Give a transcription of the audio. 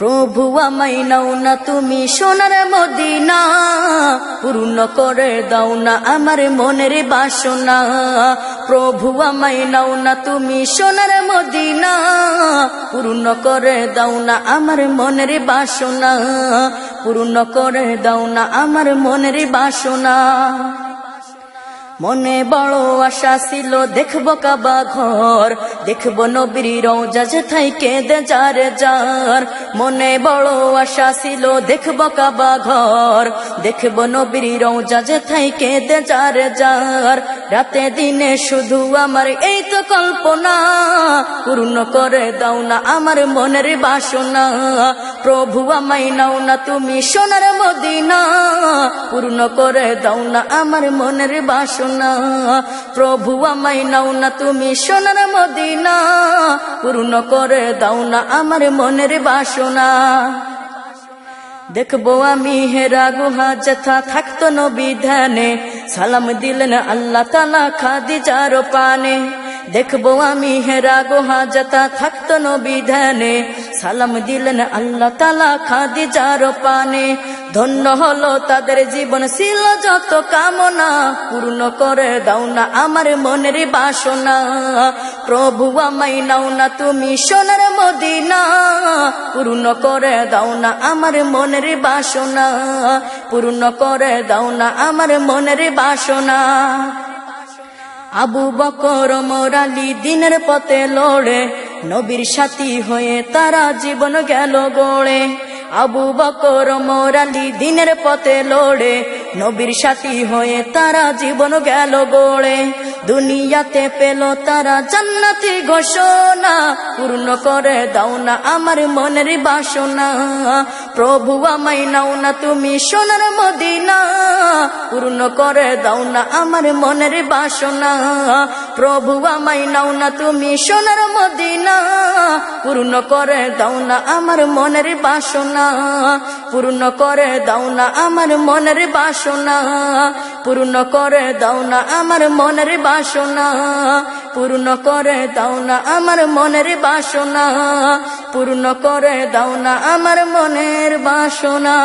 প্রভু আমাই নাও না, তুমি সোনার মদিনা। পূর্ণ করে দাও না আমার মনের বাসনা। প্রভু আমাই নাও না, তুমি সোনার মদিনা। পূর্ণ করে দাও না আমার মনের বাসনা। পূর্ণ করে দাও না আমার মনের বাসনা। মনে বড় আশা ছিল, দেখব কাবা ঘর। দেখব নবীর রোজা যেথাই কেঁদে যার যার। মনে বড় আশা ছিল, দেখব কাবা ঘর। দেখব নবীর রোজা যেথাই কেঁদে যার যার। রাতে দিনে শুধু আমার এই তো কল্পনা। পূর্ণ করে দাও না আমার মনের বাসনা। প্রভু আমাই নাও না তুমি সোনার মদিনা। পূর্ণ করে দাও না আমার মনের বাসনা। প্রভু আমাই নাও না তুমি সোনার মদিনা। পূর্ণ করে দাও না আমার মনের বাসনা। দেখব আমি হেরা গুহা যথা থাকতো নবী ধ্যানে। সালাম দিলেন আল্লাহ তালা খাদি যার পানে। দেখব আমি হেরা গুহা যথা থাকতো নবী ধ্যানে। সালাম দিলেন আল্লাহ তালা খাদি যার পানে। ধন্য হলো তাদের জীবন ছিল যত কামনা, পূর্ণ করে দাও না আমার মনের বাসনা। প্রভু আমাই নাও না তুমি সোনার মদিনা, পূর্ণ করে দাও না আমার মনের বাসনা। পূর্ণ করে দাও না আমার মনের বাসনা। আবু বকর মোরালি দিনের পথে লড়ে, নবীর সাথী হয়ে তারা জীবন গেল গড়ে। আবু বকর মোরালি দিনের পথে লড়ে, নবীর সাথী হয়ে তারা জীবন গেল গড়ে। দুনিয়াতে পেল তারা জান্নাতি ঘোষণা, পূর্ণ করে দাও না আমার মনের বাসনা। প্রভু আমাই নাও না, তুমি সোনার মদিনা। পূর্ণ করে দাও না আমার মনের বাসনা। প্রভু আমাই নাও না, তুমি সোনার মদিনা। পূর্ণ করে দাও না আমার মনের বাসনা। পূর্ণ করে দাও না আমার মনের বাসনা। পূর্ণ করে দাও না আমার মনের বাসনা। পূর্ণ করে দাও না আমার মনের বাসনা পূর্ণ করে দাও না আমার মনের বাসনা।